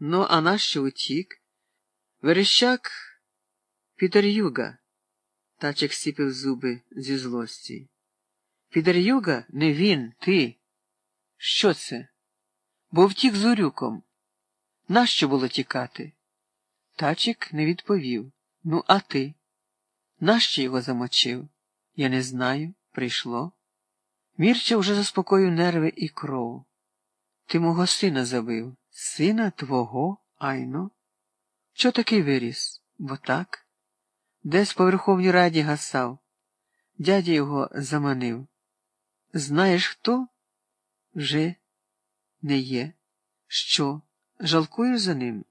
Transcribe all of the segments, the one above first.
Ну, а нащо утік? Верещак Підар'юга. Тачик сіпив зуби зі злості. Підар'юга? Не він, ти. Що це? Бо втік з урюком. Нащо було тікати? Тачик не відповів. Ну, а ти? Нащо його замочив? Я не знаю. Прийшло. Мірча вже заспокоїв нерви і кров. Ти мого сина забив. Сина твого, айно? Що такий виріс? Бо так? Десь по Верховній Раді гасав. Дядя його заманив. Знаєш хто? Вже не є. Що? Жалкуєш за ним?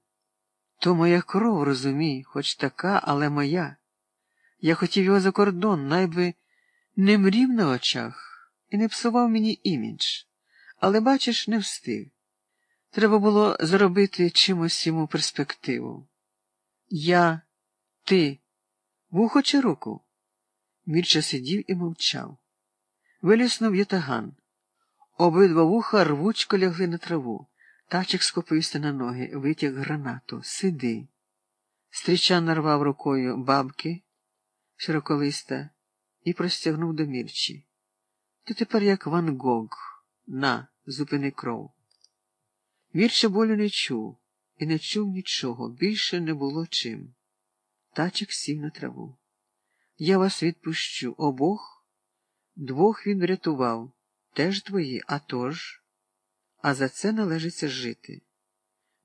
То моя кров, розумій, хоч така, але моя. Я хотів його за кордон, найби не мрів на очах і не псував мені імідж. Але, бачиш, не встиг. Треба було зробити чимось йому перспективу. Я, ти, вухо чи руку? Мірча сидів і мовчав. Виліснув ятаган. Обидва вуха рвучко лягли на траву. Тачик схопився на ноги, витяг гранату. Сиди. Стрічан нарвав рукою бабки широколиста і простягнув до мірчі. Ти тепер як Ван Гог. На, зупини кров. Мірча болю не чув і не чув нічого, більше не було чим. Тачик сів на траву. Я вас відпущу обох. Двох він врятував, теж твої, а тож, а за це належиться жити.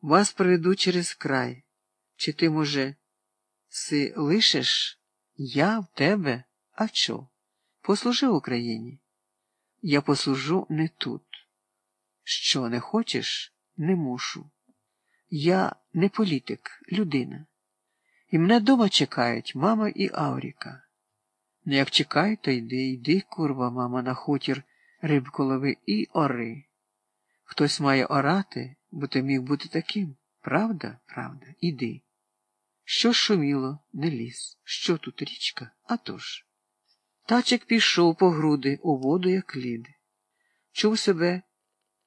Вас проведу через край. Чи ти, може, си лишиш? Я в тебе? А чо? Послужи Україні. Я послужу не тут. Що не хочеш, не мушу. Я не політик, людина. І мене дома чекають мама і Авріка. Ну, як чекають, то йди, йди, курва, мама, на хутір рибку лови і ори. Хтось має орати, бо ти міг бути таким. Правда, правда, іди. Що шуміло, не ліс, що тут річка, а тож. Тачик пішов по груди у воду, як лід. Чув себе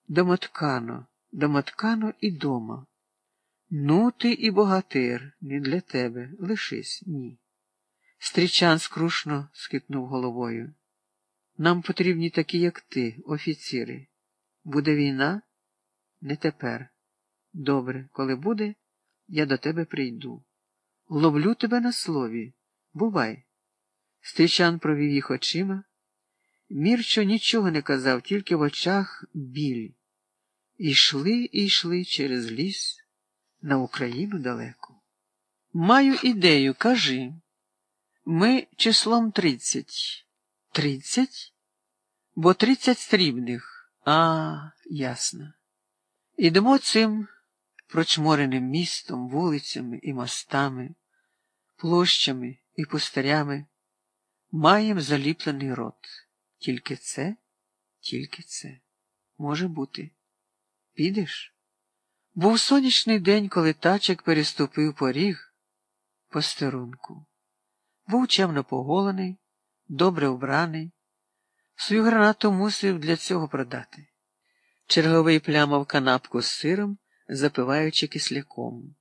домоткано, домоткано і дома. Ну, ти і богатир, не для тебе. Лишись, ні. Стрічан скрушно скипнув головою. Нам потрібні такі, як ти, офіціри. Буде війна? Не тепер. Добре, коли буде, я до тебе прийду. Ловлю тебе на слові. Бувай. Стрічан провів їх очима. Мірчо нічого не казав, тільки в очах біль. Ішли і йшли через ліс на Україну далеко. Маю ідею, кажи. Ми числом тридцять. Тридцять? Бо тридцять срібних. А, ясно. Ідемо цим прочмореним містом, вулицями і мостами, площами і пустарями. Маєм заліплений рот. Тільки це, тільки це. Може бути. Підеш? Був сонячний день, коли тачик переступив поріг постерунку. Був чемно поголений, добре вбраний. Свою гранату мусив для цього продати. Черговий плямав канапку з сиром, запиваючи кисляком.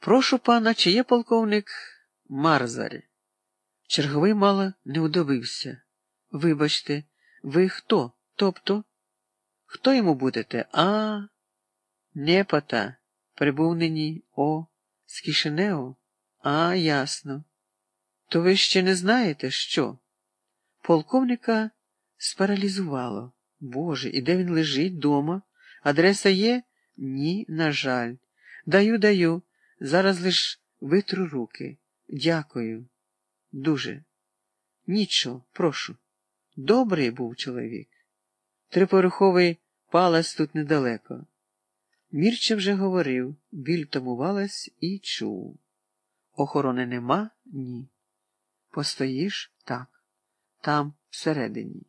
Прошу пана, чи є полковник Марзарь? Черговий мало не удивився. Вибачте, ви хто? Тобто? Хто йому будете? А, непота, прибув нині О, з Кишинеу? А, ясно. То ви ще не знаєте, що? Полковника спаралізувало. Боже, і де він лежить дома? Адреса є? Ні, на жаль. Даю, даю. Зараз лиш витру руки. Дякую. Дуже. Нічого, прошу. Добрий був чоловік. Триповерховий палац тут недалеко. Мірча вже говорив, біль тамувалась і чув. Охорони нема? Ні. Постоїш так, там, всередині.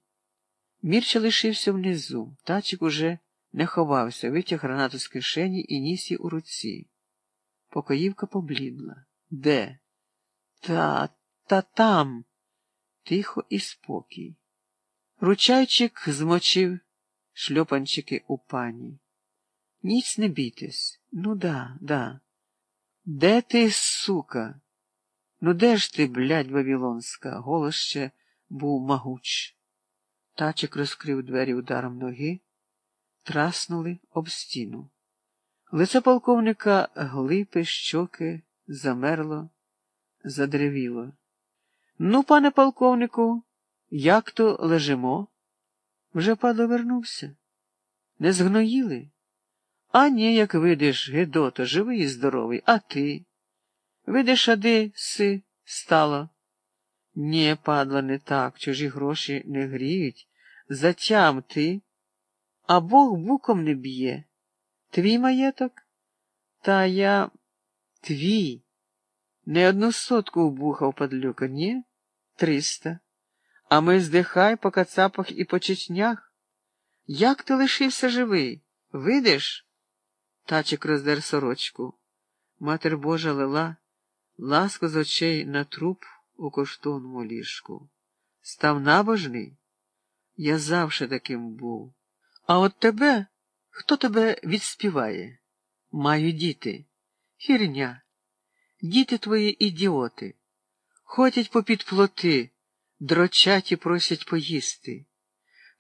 Мірча лишився внизу. Тачик уже не ховався, витяг гранату з кишені і ніс її у руці. Покоївка поблідла. Де? Та, та там. Тихо і спокій. Ручайчик змочив шльопанчики у пані. Ніц не бійтесь. Ну да, да. Де ти, сука? Ну, де ж ти, блядь, Вавілонська? Голос ще був магуч. Тачик розкрив двері ударом ноги, траснули об стіну. Лице полковника глипи, щоки, замерло, задревіло. Ну, пане полковнику, як то лежимо? Вже падло вернувся. Не згноїли? А ні, як видиш, Гедото, живий і здоровий, а ти? Видиш, ади си стало? Ні, падла, не так, чужі гроші не гріють. Затям ти, а Бог буком не б'є. Твій маєток? Та я твій. Не одну сотку вбухав падлюка, ні? Триста. А ми здихай по кацапах і по чечнях. Як ти лишився живий? Видиш? Тачик роздер сорочку. Матер Божа лила ласку з очей на труп у коштовному ліжку. Став набожний? Я завше таким був. А от тебе хто тебе відспіває? Маю діти. Хірня. Діти твої ідіоти. Ходять попід плоти, дрочать і просять поїсти.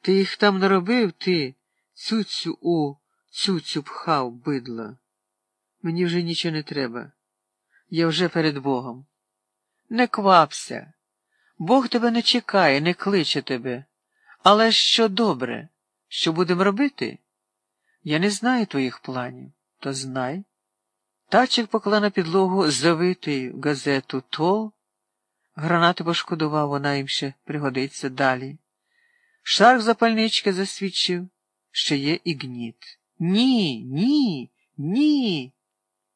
Ти їх там наробив, ти цюцю у цюцю пхав, бидла. Мені вже нічого не треба. Я вже перед Богом. Не квапся. Бог тебе не чекає, не кличе тебе. Але що добре, що будемо робити? Я не знаю твоїх планів, то знай. Тачик поклав на підлогу завитий газету тол. Гранати пошкодував, вона їм ще пригодиться далі. Шарк запальнички засвідчив, що є і гніт. Ні, ні, ні.